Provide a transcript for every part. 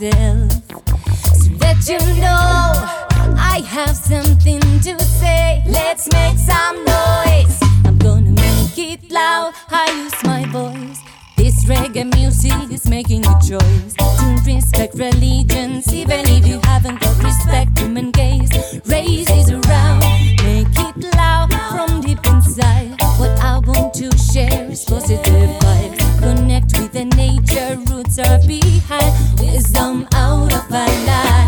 myself so that you know I have something to say. Let's make some noise. I'm gonna make it loud. I use my voice. This reggae music is making a choice to respect religions, even if you haven't got respect. Human gaze raises around. Make it loud from deep inside. What I want to share is positive vibes. Connect with the nature roots are behind come out of my life.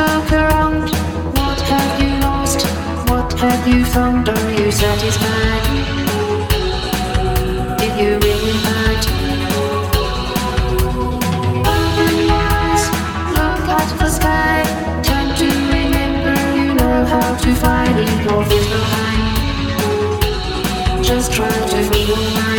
look around. What have you lost? What have you found? Are you satisfied? Did you really hurt? Open your eyes, look at the sky. Time to remember you know how to find. it. your fears behind. Just try to be. alive.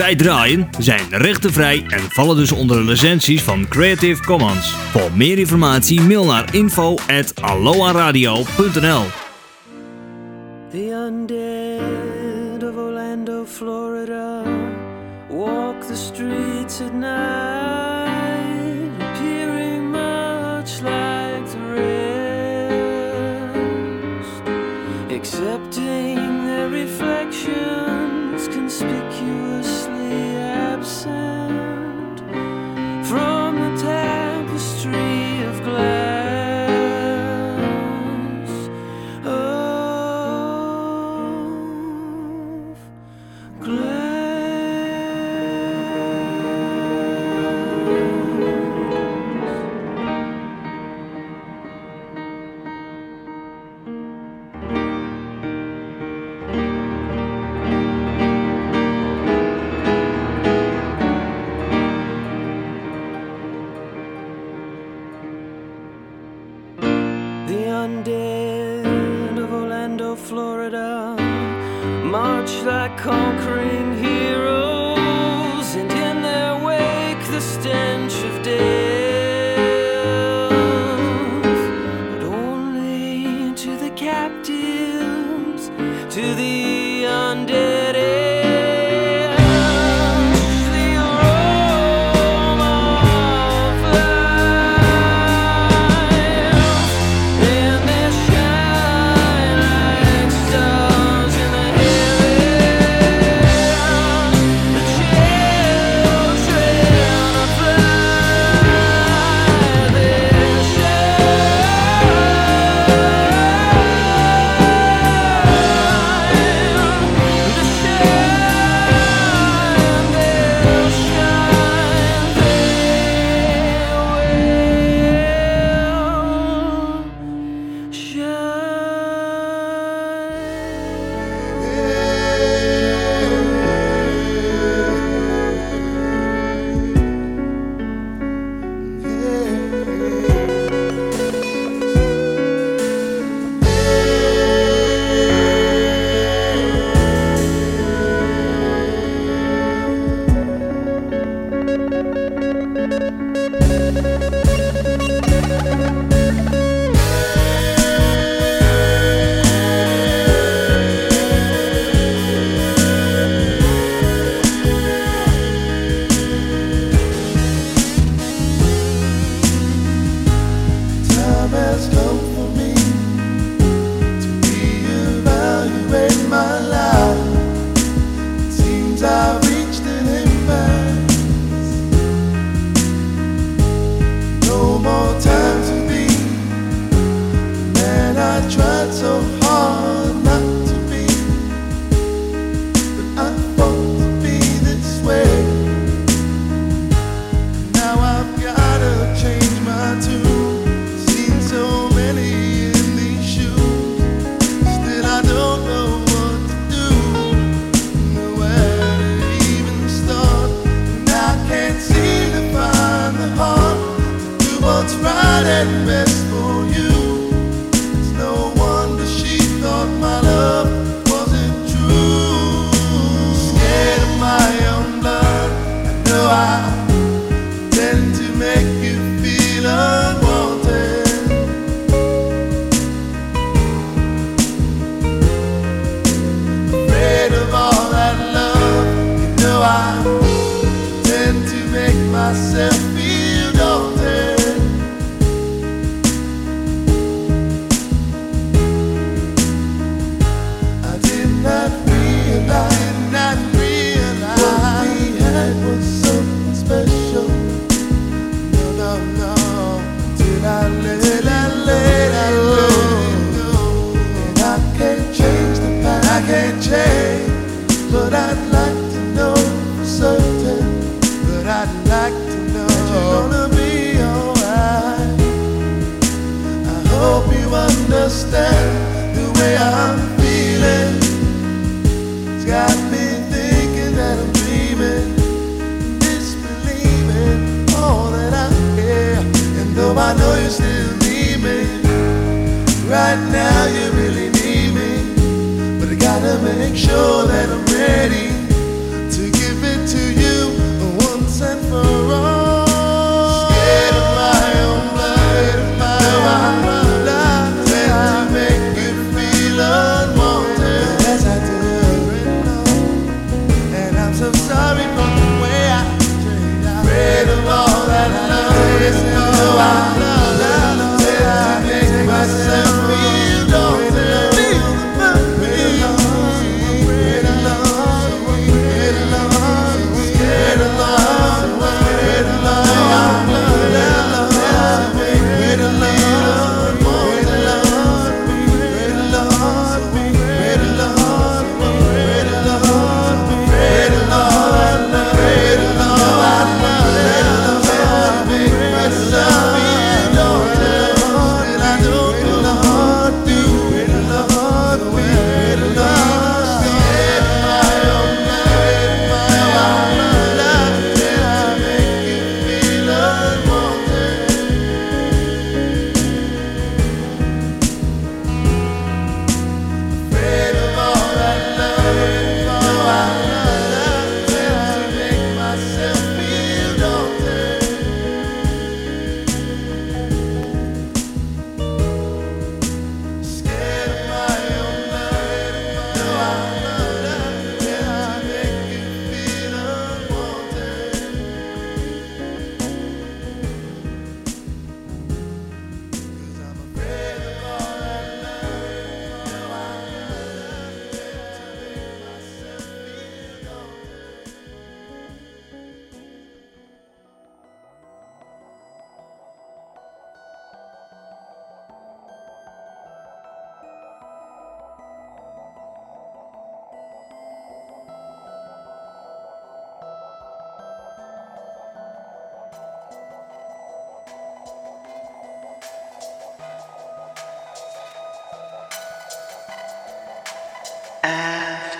Wij draaien zijn rechtenvrij en vallen dus onder de licenties van Creative Commons. Voor meer informatie mail naar info at aloaradio.nl The undead of Orlando, Florida, walk the streets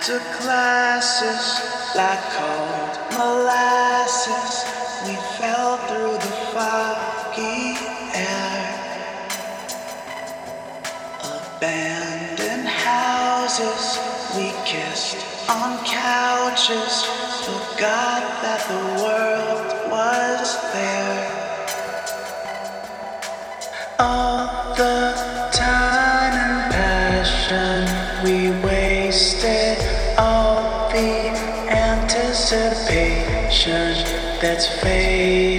After classes, like cold molasses, we fell through the foggy air. Abandoned houses, we kissed on couches, forgot that the world was there. That's faded.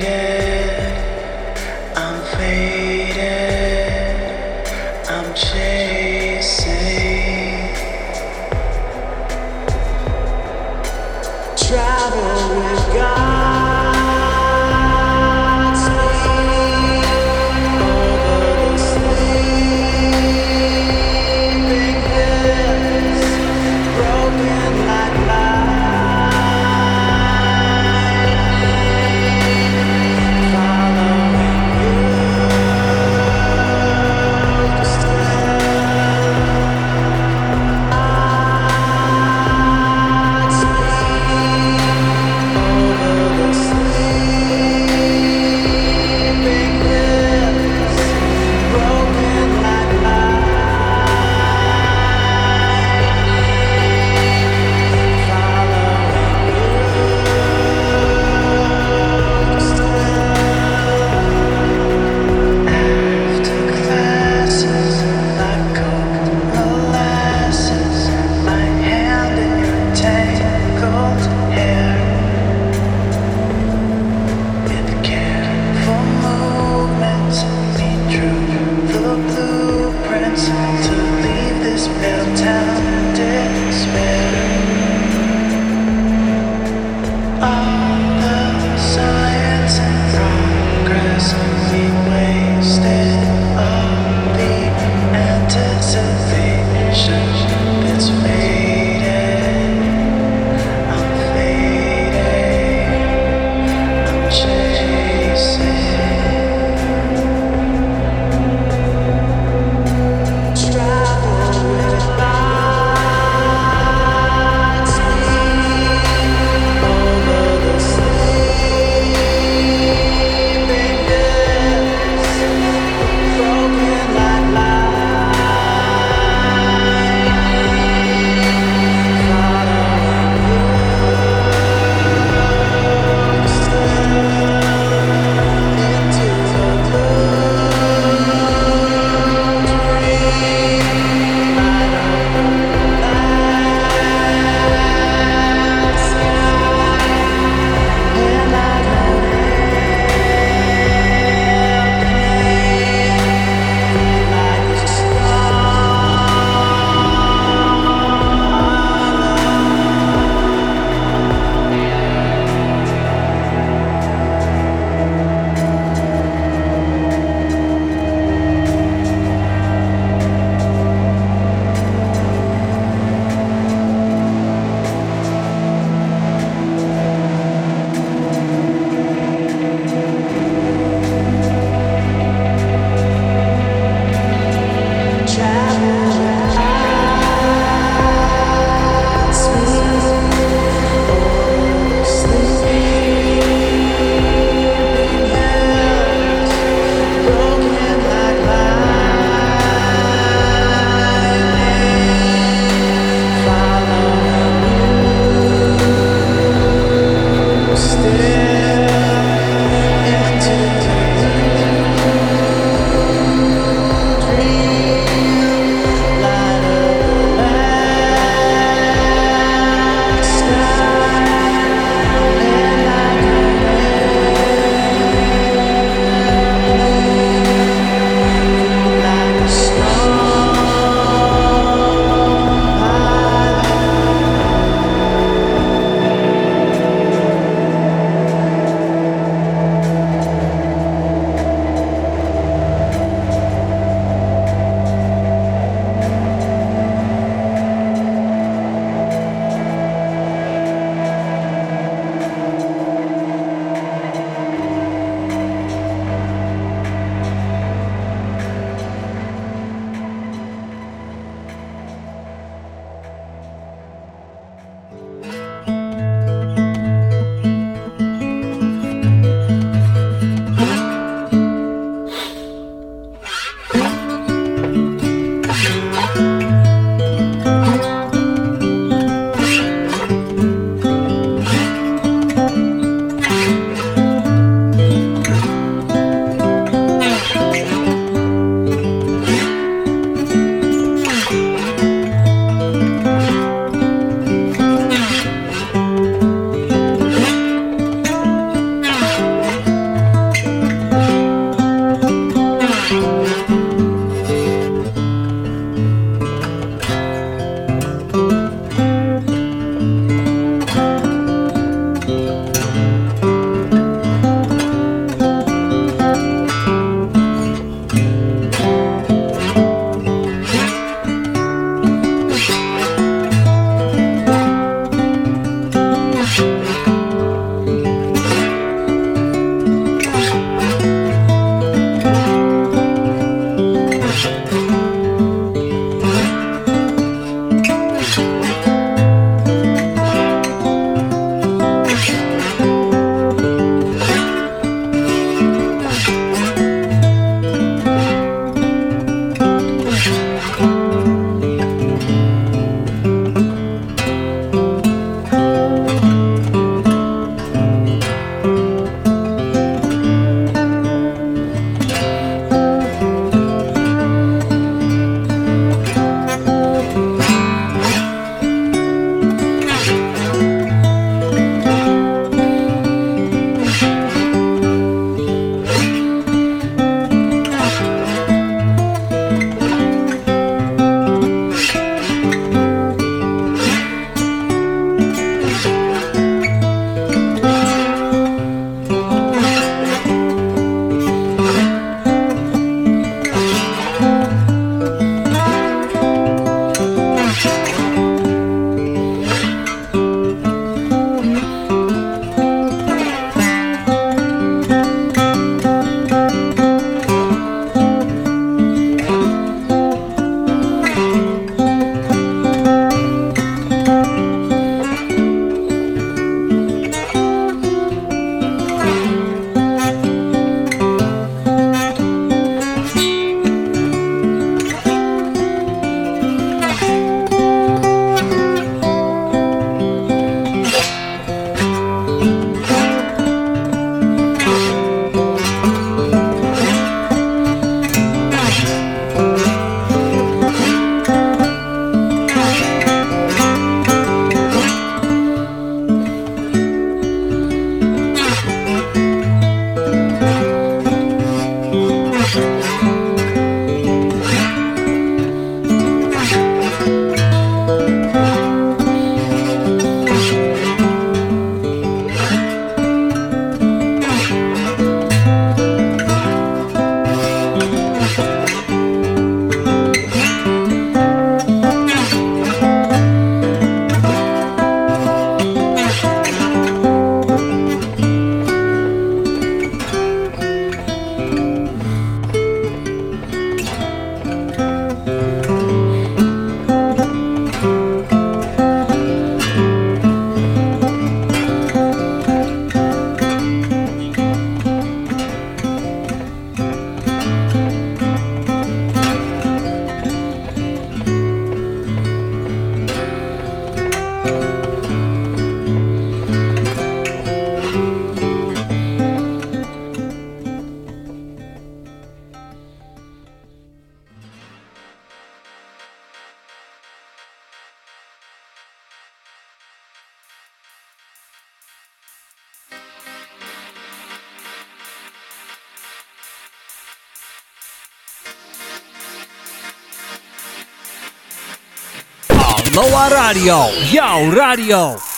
Aloha Radio, jouw radio.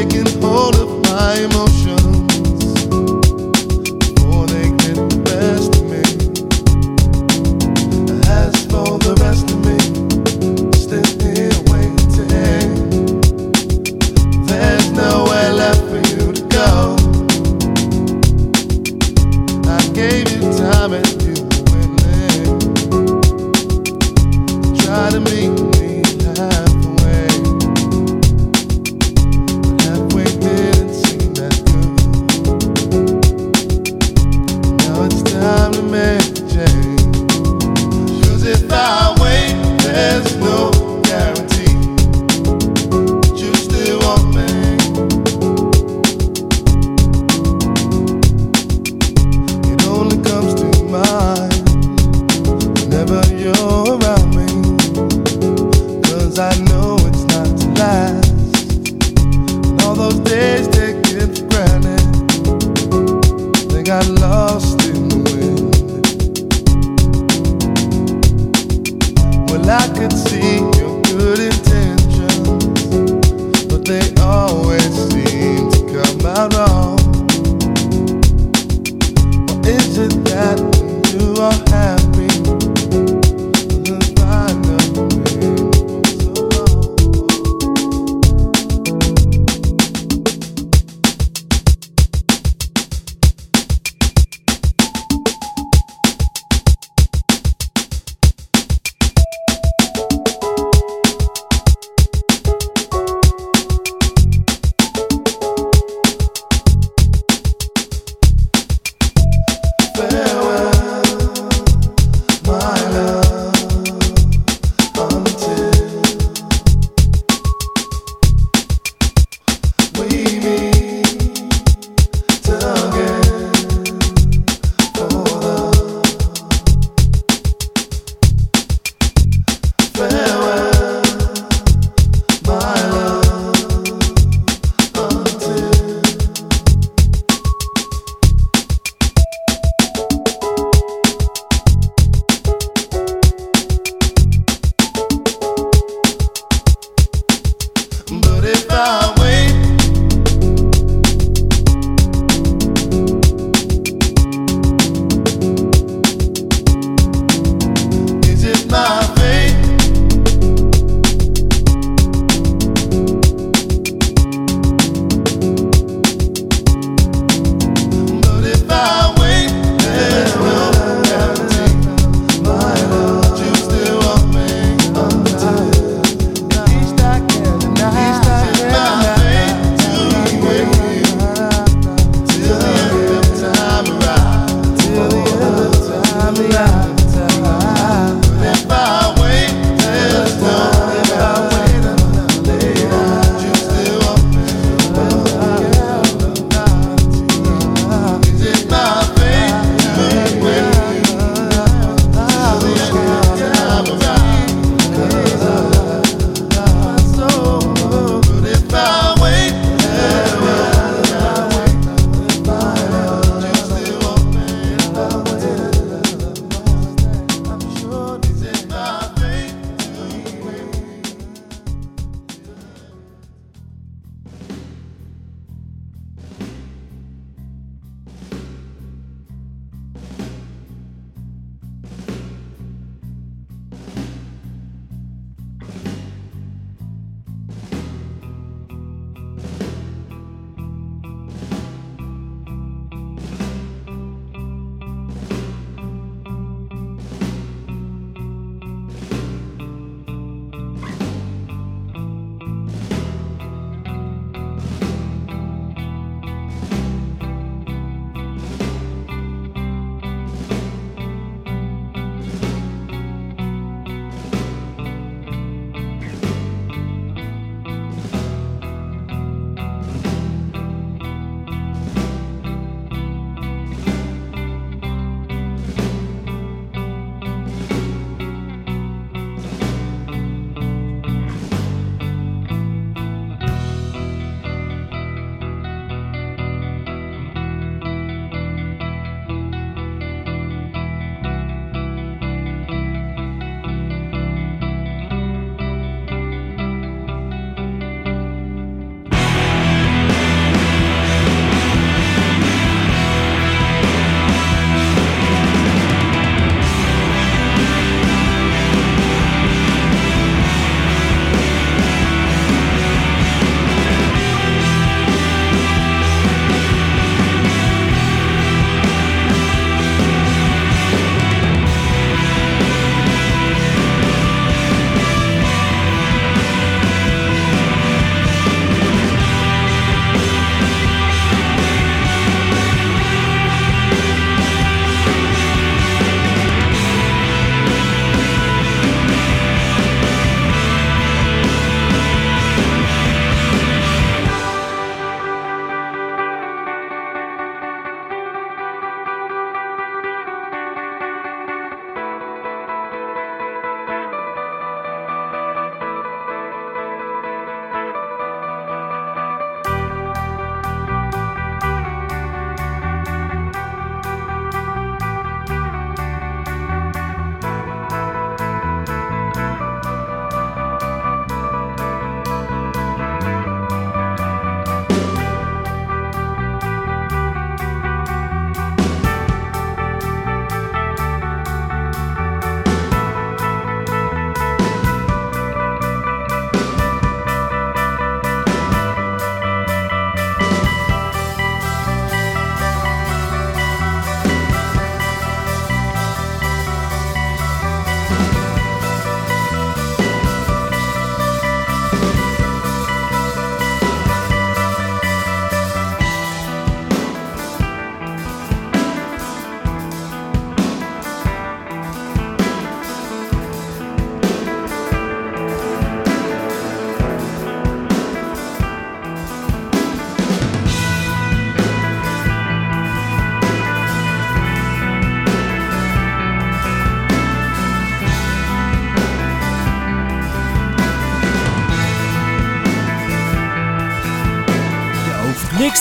taking hold of my emotions.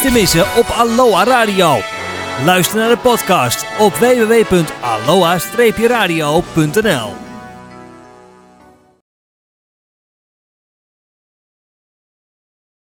Te missen op Aloha Radio. Luister naar de podcast op www.aloha-radio.nl